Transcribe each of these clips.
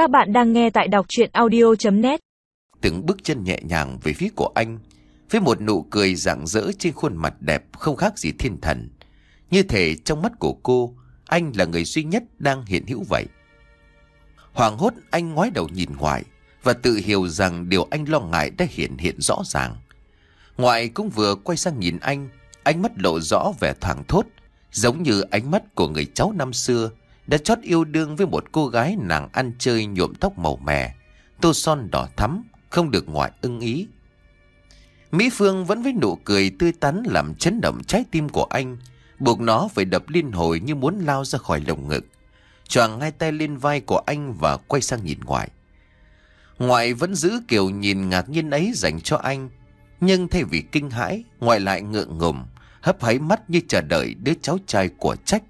Các bạn đang nghe tại đọc chuyện audio.net Từng bước chân nhẹ nhàng về phía của anh, Với một nụ cười rạng rỡ trên khuôn mặt đẹp không khác gì thiên thần. Như thể trong mắt của cô, Anh là người duy nhất đang hiện hữu vậy. Hoàng hốt, anh ngoái đầu nhìn ngoài Và tự hiểu rằng điều anh lo ngại đã hiện hiện rõ ràng. Ngoại cũng vừa quay sang nhìn anh, Ánh mắt lộ rõ vẻ thoảng thốt, Giống như ánh mắt của người cháu năm xưa đã chót yêu đương với một cô gái nàng ăn chơi nhuộm tóc màu mè, Tô son đỏ thắm, Không được ngoại ưng ý. Mỹ Phương vẫn với nụ cười tươi tắn Làm chấn động trái tim của anh, Buộc nó phải đập liên hồi như muốn lao ra khỏi lồng ngực. Choàng hai tay lên vai của anh Và quay sang nhìn ngoại. Ngoại vẫn giữ kiểu nhìn ngạc nhiên ấy dành cho anh, Nhưng thay vì kinh hãi, Ngoại lại ngượng ngùng, hấp háy mắt như chờ đợi đứa cháu trai của trách.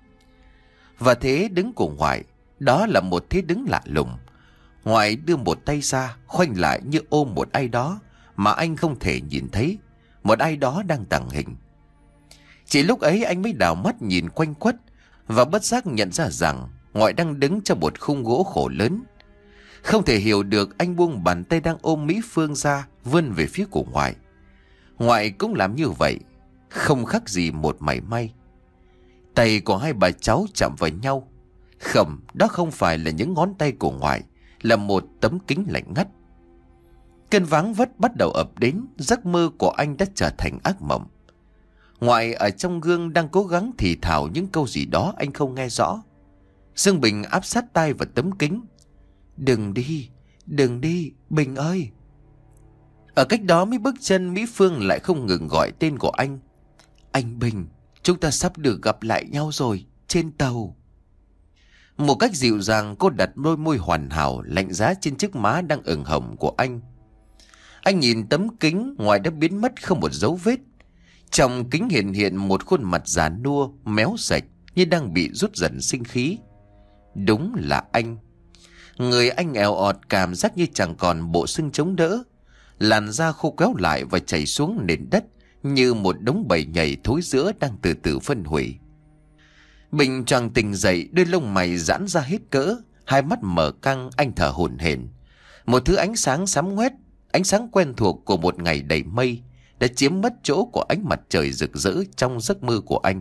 Và thế đứng cùng ngoại, đó là một thế đứng lạ lùng. Ngoại đưa một tay ra, khoanh lại như ôm một ai đó mà anh không thể nhìn thấy. Một ai đó đang tàng hình. Chỉ lúc ấy anh mới đào mắt nhìn quanh quất và bất giác nhận ra rằng ngoại đang đứng trong một khung gỗ khổ lớn. Không thể hiểu được anh buông bàn tay đang ôm Mỹ Phương ra vươn về phía của ngoại. Ngoại cũng làm như vậy không khác gì một mảy may Tay của hai bà cháu chạm vào nhau. Khẩm đó không phải là những ngón tay của ngoại Là một tấm kính lạnh ngắt. Cơn vắng vất bắt đầu ập đến Giấc mơ của anh đã trở thành ác mộng. Ngoại ở trong gương đang cố gắng thì thảo những câu gì đó anh không nghe rõ. Dương Bình áp sát tay vào tấm kính. Đừng đi, đừng đi, Bình ơi. Ở cách đó mấy bước chân Mỹ Phương lại không ngừng gọi tên của anh. Anh Bình, chúng ta sắp được gặp lại nhau rồi, trên tàu. Một cách dịu dàng cô đặt đôi môi hoàn hảo lạnh giá trên chiếc má đang ửng hồng của anh. Anh nhìn tấm kính ngoài đã biến mất không một dấu vết. Trong kính hiện hiện một khuôn mặt già nua, méo sạch như đang bị rút dần sinh khí. Đúng là anh. Người anh eo ọt cảm giác như chẳng còn bộ xương chống đỡ. Làn da khô kéo lại và chảy xuống nền đất như một đống bầy nhảy thối giữa đang từ từ phân hủy. Bình tràng tỉnh dậy, đôi lông mày giãn ra hết cỡ, hai mắt mở căng, anh thở hổn hển. Một thứ ánh sáng sám ngoét, ánh sáng quen thuộc của một ngày đầy mây, đã chiếm mất chỗ của ánh mặt trời rực rỡ trong giấc mơ của anh.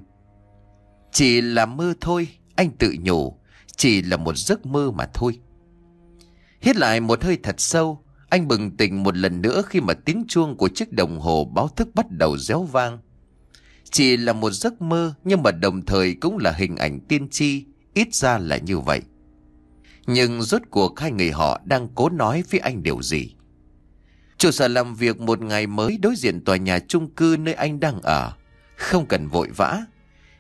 Chỉ là mơ thôi, anh tự nhủ, chỉ là một giấc mơ mà thôi. Hít lại một hơi thật sâu, anh bừng tỉnh một lần nữa khi mà tiếng chuông của chiếc đồng hồ báo thức bắt đầu réo vang. Chỉ là một giấc mơ nhưng mà đồng thời cũng là hình ảnh tiên tri, ít ra là như vậy. Nhưng rốt cuộc hai người họ đang cố nói với anh điều gì? Chủ sở làm việc một ngày mới đối diện tòa nhà chung cư nơi anh đang ở. Không cần vội vã.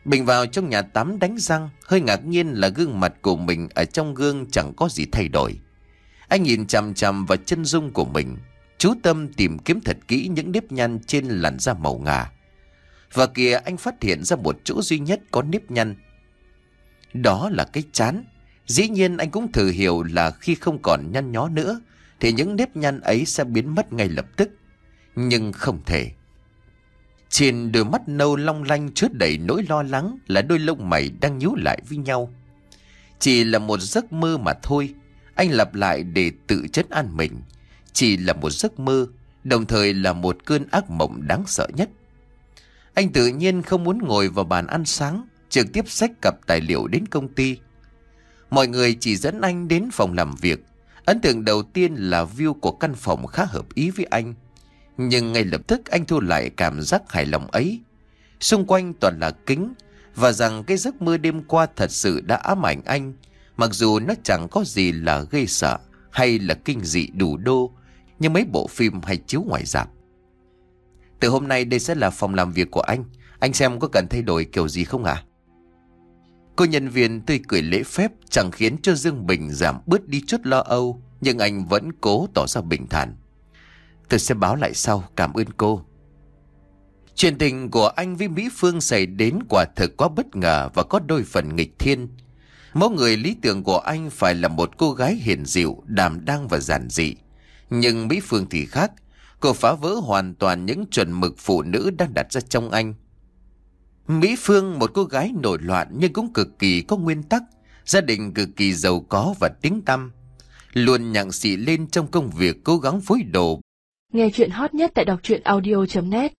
Bình vào trong nhà tắm đánh răng, hơi ngạc nhiên là gương mặt của mình ở trong gương chẳng có gì thay đổi. Anh nhìn chằm chằm vào chân dung của mình, chú tâm tìm kiếm thật kỹ những nếp nhăn trên làn da màu ngà. Và kìa anh phát hiện ra một chỗ duy nhất có nếp nhăn. Đó là cái chán. Dĩ nhiên anh cũng thử hiểu là khi không còn nhăn nhó nữa, thì những nếp nhăn ấy sẽ biến mất ngay lập tức. Nhưng không thể. Trên đôi mắt nâu long lanh chứa đầy nỗi lo lắng là đôi lông mày đang nhíu lại với nhau. Chỉ là một giấc mơ mà thôi, anh lặp lại để tự chất an mình. Chỉ là một giấc mơ, đồng thời là một cơn ác mộng đáng sợ nhất. Anh tự nhiên không muốn ngồi vào bàn ăn sáng, trực tiếp xách cặp tài liệu đến công ty. Mọi người chỉ dẫn anh đến phòng làm việc. Ấn tượng đầu tiên là view của căn phòng khá hợp ý với anh. Nhưng ngay lập tức anh thu lại cảm giác hài lòng ấy. Xung quanh toàn là kính, và rằng cái giấc mơ đêm qua thật sự đã ám ảnh anh Mặc dù nó chẳng có gì là gây sợ hay là kinh dị đủ đô như mấy bộ phim hay chiếu ngoài rạp. Từ hôm nay đây sẽ là phòng làm việc của anh. Anh xem có cần thay đổi kiểu gì không ạ? Cô nhân viên tươi cười lễ phép chẳng khiến cho Dương Bình giảm bớt đi chút lo âu, nhưng anh vẫn cố tỏ ra bình thản. Tôi sẽ báo lại sau, cảm ơn cô. Chuyện tình của anh với Mỹ Phương xảy đến quả thực quá bất ngờ và có đôi phần nghịch thiên. Mẫu người lý tưởng của anh phải là một cô gái hiền dịu, đảm đang và giản dị. Nhưng Mỹ Phương thì khác, cô phá vỡ hoàn toàn những chuẩn mực phụ nữ đang đặt ra trong anh. Mỹ Phương một cô gái nổi loạn nhưng cũng cực kỳ có nguyên tắc, gia đình cực kỳ giàu có và tiếng tâm. Luôn nhặng xị lên trong công việc cố gắng phối đồ Nghe chuyện hot nhất tại đọc truyện audio.net